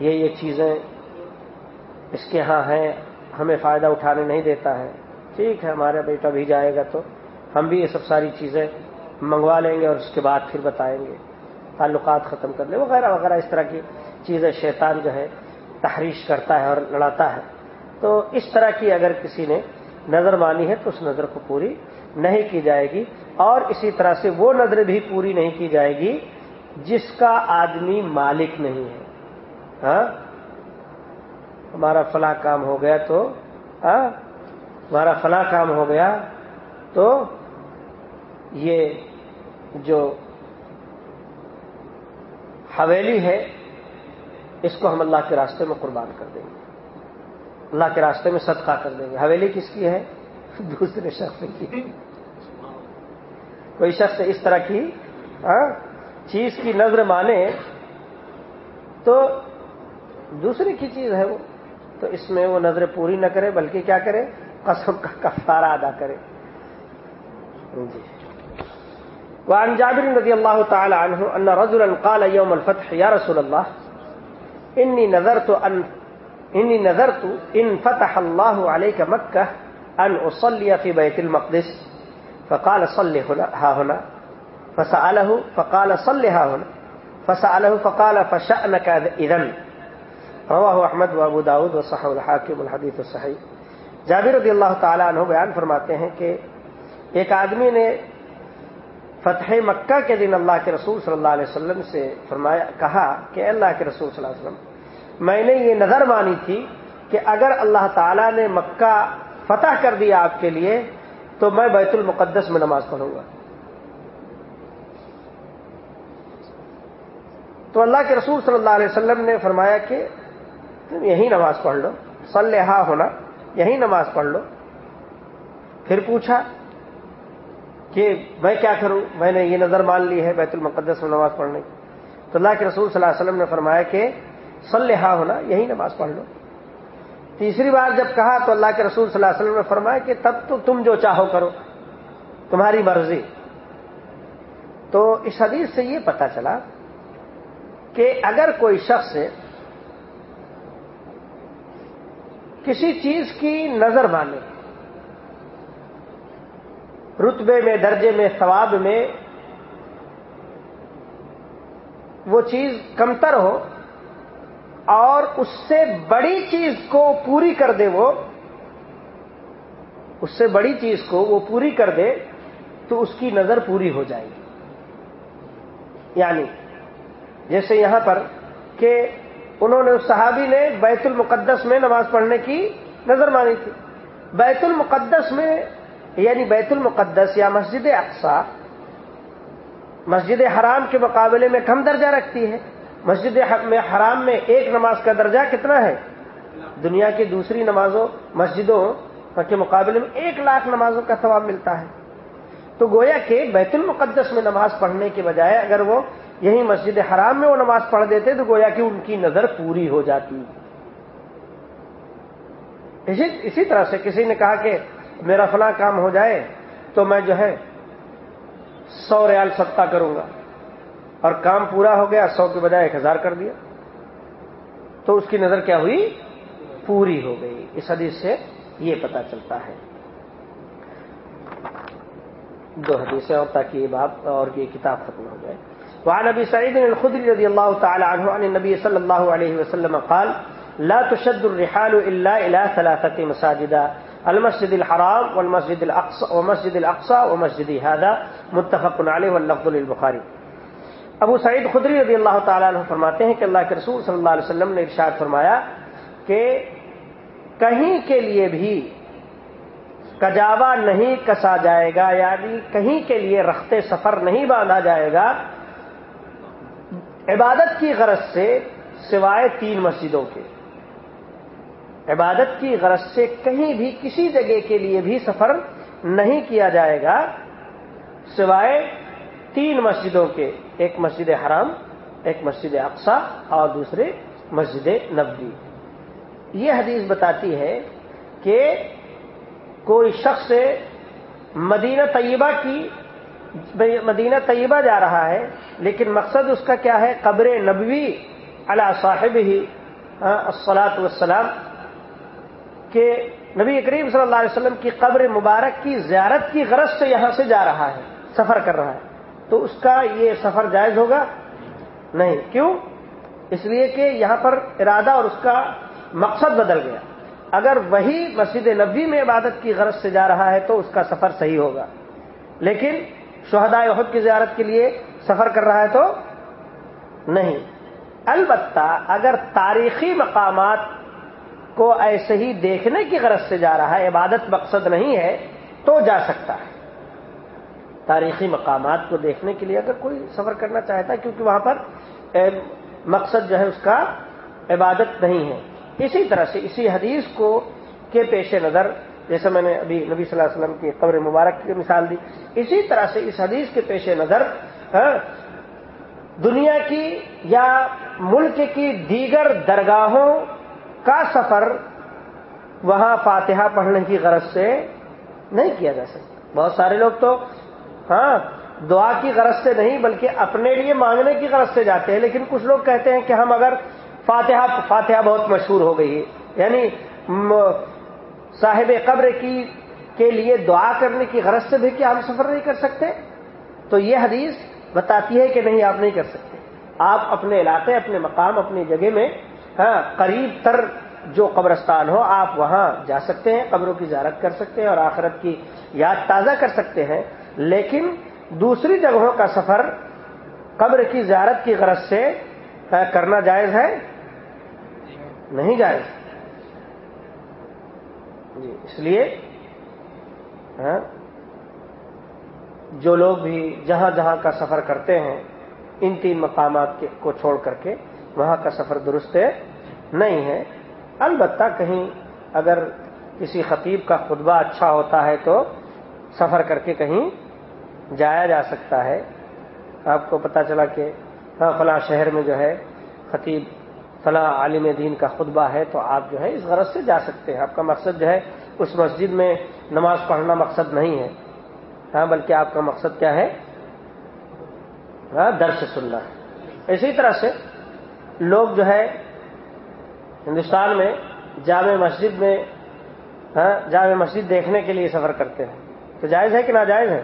یہ یہ چیزیں اس کے ہاں ہیں ہمیں فائدہ اٹھانے نہیں دیتا ہے۔ ٹھیک ہے، ہمارا بیٹا بھی جائے گا تو ہم بھی یہ سب ساری چیزیں منگوا لیں گے اور اس کے بعد پھر بتائیں گے۔ تعلقات ختم کر لیں، وغیرہ وغیرہ، اس طرح کی چیزیں شیطان جو ہے تحریش کرتا ہے اور لڑاتا ہے۔ تو اس طرح کی اگر کسی نے نظر مانی ہے تو اس نظر کو پوری نہیں کی جائے گی اور اسی طرح سے وہ نظر بھی پوری نہیں کی جائے گی جس کا آدمی مالک نہیں ہے۔ ہاں؟ ہمارا فلاں کام ہو گیا تو ہاں تمہارا فلاں کام ہو گیا تو یہ جو حویلی ہے، اس کو ہم اللہ کے راستے میں قربان کر دیں گے۔ اللہ کے راستے میں صدقہ کر دیں گے۔ حویلی کس کی ہے؟ دوسرے شخص کی۔ کوئی شخص اس طرح کی چیز کی نظر مانے تو دوسرے کی چیز ہے وہ۔ تو اس میں وہ نظر پوری نہ کرے، بلکہ کیا کرے؟ قسم کا کفارہ ادا کرے۔ جی۔ وعن جابر رضی اللہ تعالی عنہ ان رجلا قال يوم الفتح، یا رسول اللہ، انی نظرت ان، انی نظرت ان فتح اللہ علیک مکہ ان اصلی فی بیت المقدس. فقال صلی ها هنا. فسأله، فقال صلی ها هنا. فسأله، فقال فشأنك اذن. رواہ احمد و ابو داود و صح الحاکم الحدیث الصحیح۔ جابر رضی اللہ تعالی عنہ بیان فرماتے ہیں کہ ایک آدمی نے فتح مکہ کے دن اللہ کے رسول صلی اللہ علیہ وسلم سے فرمایا، کہا کہ اللہ کے رسول صلی اللہ علیہ وسلم، میں نے یہ نظر مانی تھی کہ اگر اللہ تعالی نے مکہ فتح کر دیا آپ کے لیے، تو میں بیت المقدس میں نماز پڑھوں گا۔ تو اللہ کے رسول صلی اللہ علیہ وسلم نے فرمایا کہ تم یہی نماز پڑھ لو صلیحا ہونا، یہی نماز پڑھ لو۔ پھر پوچھا کہ میں کیا کروں؟ میں نے یہ نظر مان لی ہے بیت المقدس میں نماز پڑھنے کی۔ تو اللہ کے رسول صلی اللہ علیہ وسلم نے فرمایا کہ صلیحا ہونا، یہی نماز پڑھ لو۔ تیسری بار جب کہا تو اللہ کے رسول صلی اللہ علیہ وسلم نے فرمایا کہ تب تو تم جو چاہو کرو، تمہاری مرضی۔ تو اس حدیث سے یہ پتا چلا کہ اگر کوئی شخص کسی چیز کی نظر مانے رتبے میں، درجے میں، ثواب میں وہ چیز کمتر ہو اور اس سے بڑی چیز کو پوری کر دے وہ، اس سے بڑی چیز کو وہ پوری کر دے تو اس کی نظر پوری ہو جائے گی۔ یعنی جیسے یہاں پر کہ انہوں نے اس صحابی نے بیت المقدس میں نماز پڑھنے کی نظر مانی تھی۔ بیت المقدس میں یعنی بیت المقدس یا مسجد اقسا مسجد حرام کے مقابلے میں کم درجہ رکھتی ہے۔ مسجد میں حرام میں ایک نماز کا درجہ کتنا ہے؟ دنیا کی دوسری نمازوں، مسجدوں کے مقابلے میں ایک لاکھ نمازوں کا ثواب ملتا ہے۔ تو گویا کہ بیت المقدس میں نماز پڑھنے کے بجائے اگر وہ یہی مسجد حرام میں وہ نماز پڑھ دیتے تو گویا کہ ان کی نظر پوری ہو جاتی۔ اسی اسی طرح سے کسی نے کہا کہ میرا فلاں کام ہو جائے تو میں جو ہے سو ریال صدقہ کروں گا۔ اور کام پورا ہو گیا، سو کے بجائے ایک ہزار کر دیا۔ تو اس کی نظر کیا ہوئی؟ پوری ہو گئی۔ اس حدیث سے یہ پتا چلتا ہے۔ دو حدیثیں اور تاکہ یہ بات اور یہ کتاب ختم ہو جائے۔ وعن ابي سعيد الخدري رضي الله تعالى عنه عن النبي صلى الله عليه وسلم قال، لا تشد الرحال الا الى ثلاثه مساجد المسجد الحرام والمسجد الاقصى ومسجد الاقصى ومسجد هذا، متفق عليه واللفظ للبخاري. ابو سعید خدری رضی اللہ تعالیٰ عنہ فرماتے ہیں کہ اللہ کے رسول صلی اللہ علیہ وسلم نے ارشاد فرمایا کہ کہیں کے لیے بھی کجاوا نہیں کسا جائے گا یعنی کہیں کے لیے رختے سفر نہیں باندھا جائے گا عبادت کی غرض سے سوائے تین مسجدوں کے۔ عبادت کی غرض سے کہیں بھی کسی جگہ کے لیے بھی سفر نہیں کیا جائے گا سوائے تین مسجدوں کے، ایک مسجد حرام، ایک مسجد اقسا اور دوسرے مسجد نبوی۔ یہ حدیث بتاتی ہے کہ کوئی شخص مدینہ طیبہ کی مدینہ طیبہ جا رہا ہے، لیکن مقصد اس کا کیا ہے؟ قبر نبوی علی صاحب ہی السلاط والسلام، کہ نبی کریم صلی اللہ علیہ وسلم کی قبر مبارک کی زیارت کی غرض سے یہاں سے جا رہا ہے، سفر کر رہا ہے۔ تو اس کا یہ سفر جائز ہوگا؟ نہیں۔ کیوں؟ اس لیے کہ یہاں پر ارادہ اور اس کا مقصد بدل گیا۔ اگر وہی مسجد نبی میں عبادت کی غرض سے جا رہا ہے تو اس کا سفر صحیح ہوگا۔ لیکن شہدائے عہد کی زیارت کے لیے سفر کر رہا ہے تو نہیں۔ البتہ اگر تاریخی مقامات کو ایسے ہی دیکھنے کی غرض سے جا رہا ہے، عبادت مقصد نہیں ہے، تو جا سکتا ہے۔ تاریخی مقامات کو دیکھنے کے لیے اگر کوئی سفر کرنا چاہتا ہے، کیونکہ وہاں پر مقصد جو ہے، اس کا عبادت نہیں ہے۔ اسی طرح سے اسی حدیث کو کے پیش نظر جیسے میں نے ابھی نبی صلی اللہ علیہ وسلم کی قبر مبارک کی مثال دی، اسی طرح سے اس حدیث کے پیش نظر ہاں، دنیا کی یا ملک کی دیگر درگاہوں کا سفر وہاں فاتحہ پڑھنے کی غرض سے نہیں کیا جا سکتا۔ بہت سارے لوگ تو ہاں دعا کی غرض سے نہیں، بلکہ اپنے لیے مانگنے کی غرض سے جاتے ہیں، لیکن کچھ لوگ کہتے ہیں کہ ہم اگر فاتحہ فاتحہ بہت مشہور ہو گئی ہے۔ یعنی صاحب قبر کی کے لیے دعا کرنے کی غرض سے بھی کیا ہم سفر نہیں کر سکتے۔ تو یہ حدیث بتاتی ہے کہ نہیں آپ نہیں کر سکتے۔ آپ اپنے علاقے، اپنے مقام، اپنی جگہ میں ہاں قریب تر جو قبرستان ہو، آپ وہاں جا سکتے ہیں، قبروں کی زیارت کر سکتے ہیں اور آخرت کی یاد تازہ کر سکتے ہیں۔ لیکن دوسری جگہوں کا سفر قبر کی زیارت کی غرض سے کرنا جائز ہے؟ نہیں جائز۔ جی اس لیے ہاں، جو لوگ بھی جہاں جہاں کا سفر کرتے ہیں، ان تین مقامات کو چھوڑ کر کے وہاں کا سفر درست نہیں ہے۔ البتہ کہیں اگر کسی خطیب کا خطبہ اچھا ہوتا ہے تو سفر کر کے کہیں جایا جا سکتا ہے۔ آپ کو پتا چلا کہ ہاں فلاں شہر میں جو ہے، خطیب فلاں عالم دین کا خطبہ ہے تو آپ جو ہے اس غرض سے جا سکتے ہیں۔ آپ کا مقصد جو ہے اس مسجد میں نماز پڑھنا مقصد نہیں ہے۔ ہاں بلکہ آپ کا مقصد کیا ہے؟ ہاں درس سننا۔ اسی طرح سے لوگ جو ہے ہندوستان میں جامع مسجد میں ہاں جامع مسجد دیکھنے کے لیے سفر کرتے ہیں۔ تو جائز ہے کہ ناجائز ہے؟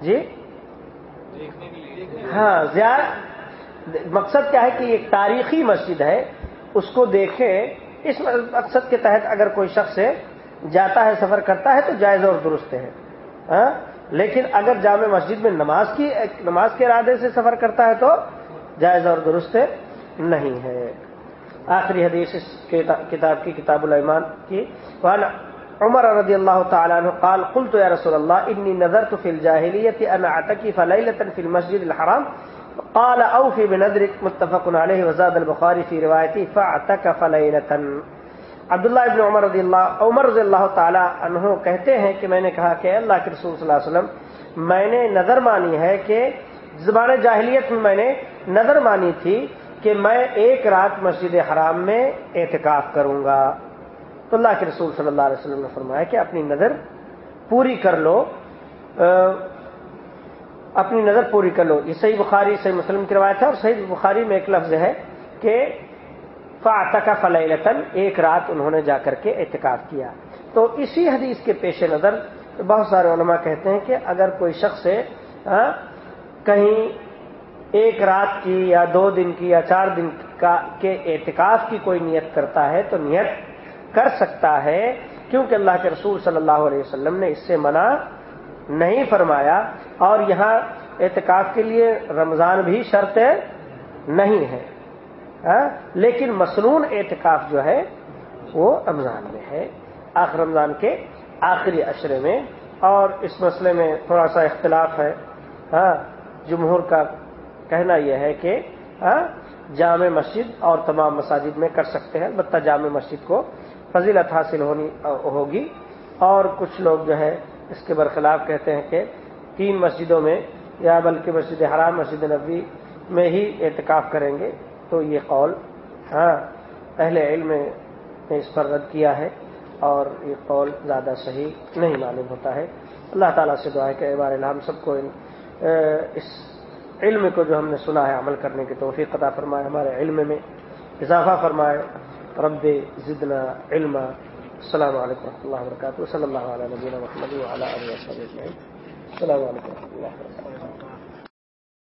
جی؟ ہاں زیادہ مقصد کیا ہے کہ ایک تاریخی مسجد ہے، اس کو دیکھے اس مقصد کے تحت اگر کوئی شخص جاتا ہے، سفر کرتا ہے تو جائز اور درست ہے۔ ہاں؟ لیکن اگر جامع مسجد میں نماز کی، نماز کے ارادے سے سفر کرتا ہے تو جائز اور درست نہیں ہے۔ آخری حدیث اس کتاب کی، کتاب الایمان کی۔ عمر رضی اللہ تعالیٰ عنہ قال، قلت یا رسول اللہ، انی نظرت فی الجاہلیت ان اعتکف لیلتا فی المسجد الحرام۔ قال اوفی بنظرک متفق علیہ وزاد البخاری فی روایتی فاعتکف لیلتا عبداللہ ابن عمر رضی اللہ عمر رضی اللہ تعالی عنہ کہتے ہیں کہ میں نے کہا کہ اللہ کے رسول صلی اللہ علیہ وسلم، میں نے نظر مانی ہے کہ زبان جاہلیت میں میں نے نظر مانی تھی کہ میں ایک رات مسجد حرام میں اعتکاف کروں گا۔ تو اللہ کے رسول صلی اللہ علیہ وسلم نے فرمایا کہ اپنی نظر پوری کر لو۔ اپنی نظر پوری کر لو۔ یہ صحیح بخاری، صحیح مسلم کی روایت ہے اور صحیح بخاری میں ایک لفظ ہے کہ فاطا کا فلطن ایک رات انہوں نے جا کر کے اعتکاف کیا۔ تو اسی حدیث کے پیش نظر بہت سارے علماء کہتے ہیں کہ اگر کوئی شخص ہاں، کہیں ایک رات کی یا دو دن کی یا چار دن کا کے اعتکاف کی کوئی نیت کرتا ہے تو نیت کر سکتا ہے، کیونکہ اللہ کے رسول صلی اللہ علیہ وسلم نے اس سے منع نہیں فرمایا اور یہاں اعتکاف کے لیے رمضان بھی شرط نہیں ہے۔ لیکن مصنون اعتکاف جو ہے، وہ رمضان میں ہے۔ آخر رمضان کے آخری اشرے میں۔ اور اس مسئلے میں تھوڑا سا اختلاف ہے۔ ہاں جمہور کا کہنا یہ ہے کہ جامع مسجد اور تمام مساجد میں کر سکتے ہیں۔ البتہ جامع مسجد کو فضیلت حاصل ہونی ہوگی۔ اور کچھ لوگ جو ہے اس کے برخلاف کہتے ہیں کہ تین مسجدوں میں یا بلکہ مسجد حرام، مسجد نبی میں ہی اعتکاف کریں گے۔ تو یہ قول ہاں اہل علم نے اس پر رد کیا ہے اور یہ قول زیادہ صحیح نہیں معلوم ہوتا ہے۔ اللہ تعالیٰ سے دعا ہے کہ بار ہم سب کو اس علم کو جو ہم نے سنا ہے عمل کرنے کی توفیق عطا فرمائے، ہمارے علم میں اضافہ فرمائے۔ رب زدنا علما۔ السلام علیکم و اللہ وبرکاتہ صلی اللہ علیہ نبینا محمد السلام علیکم ورحمۃ اللہ وبرکاتہ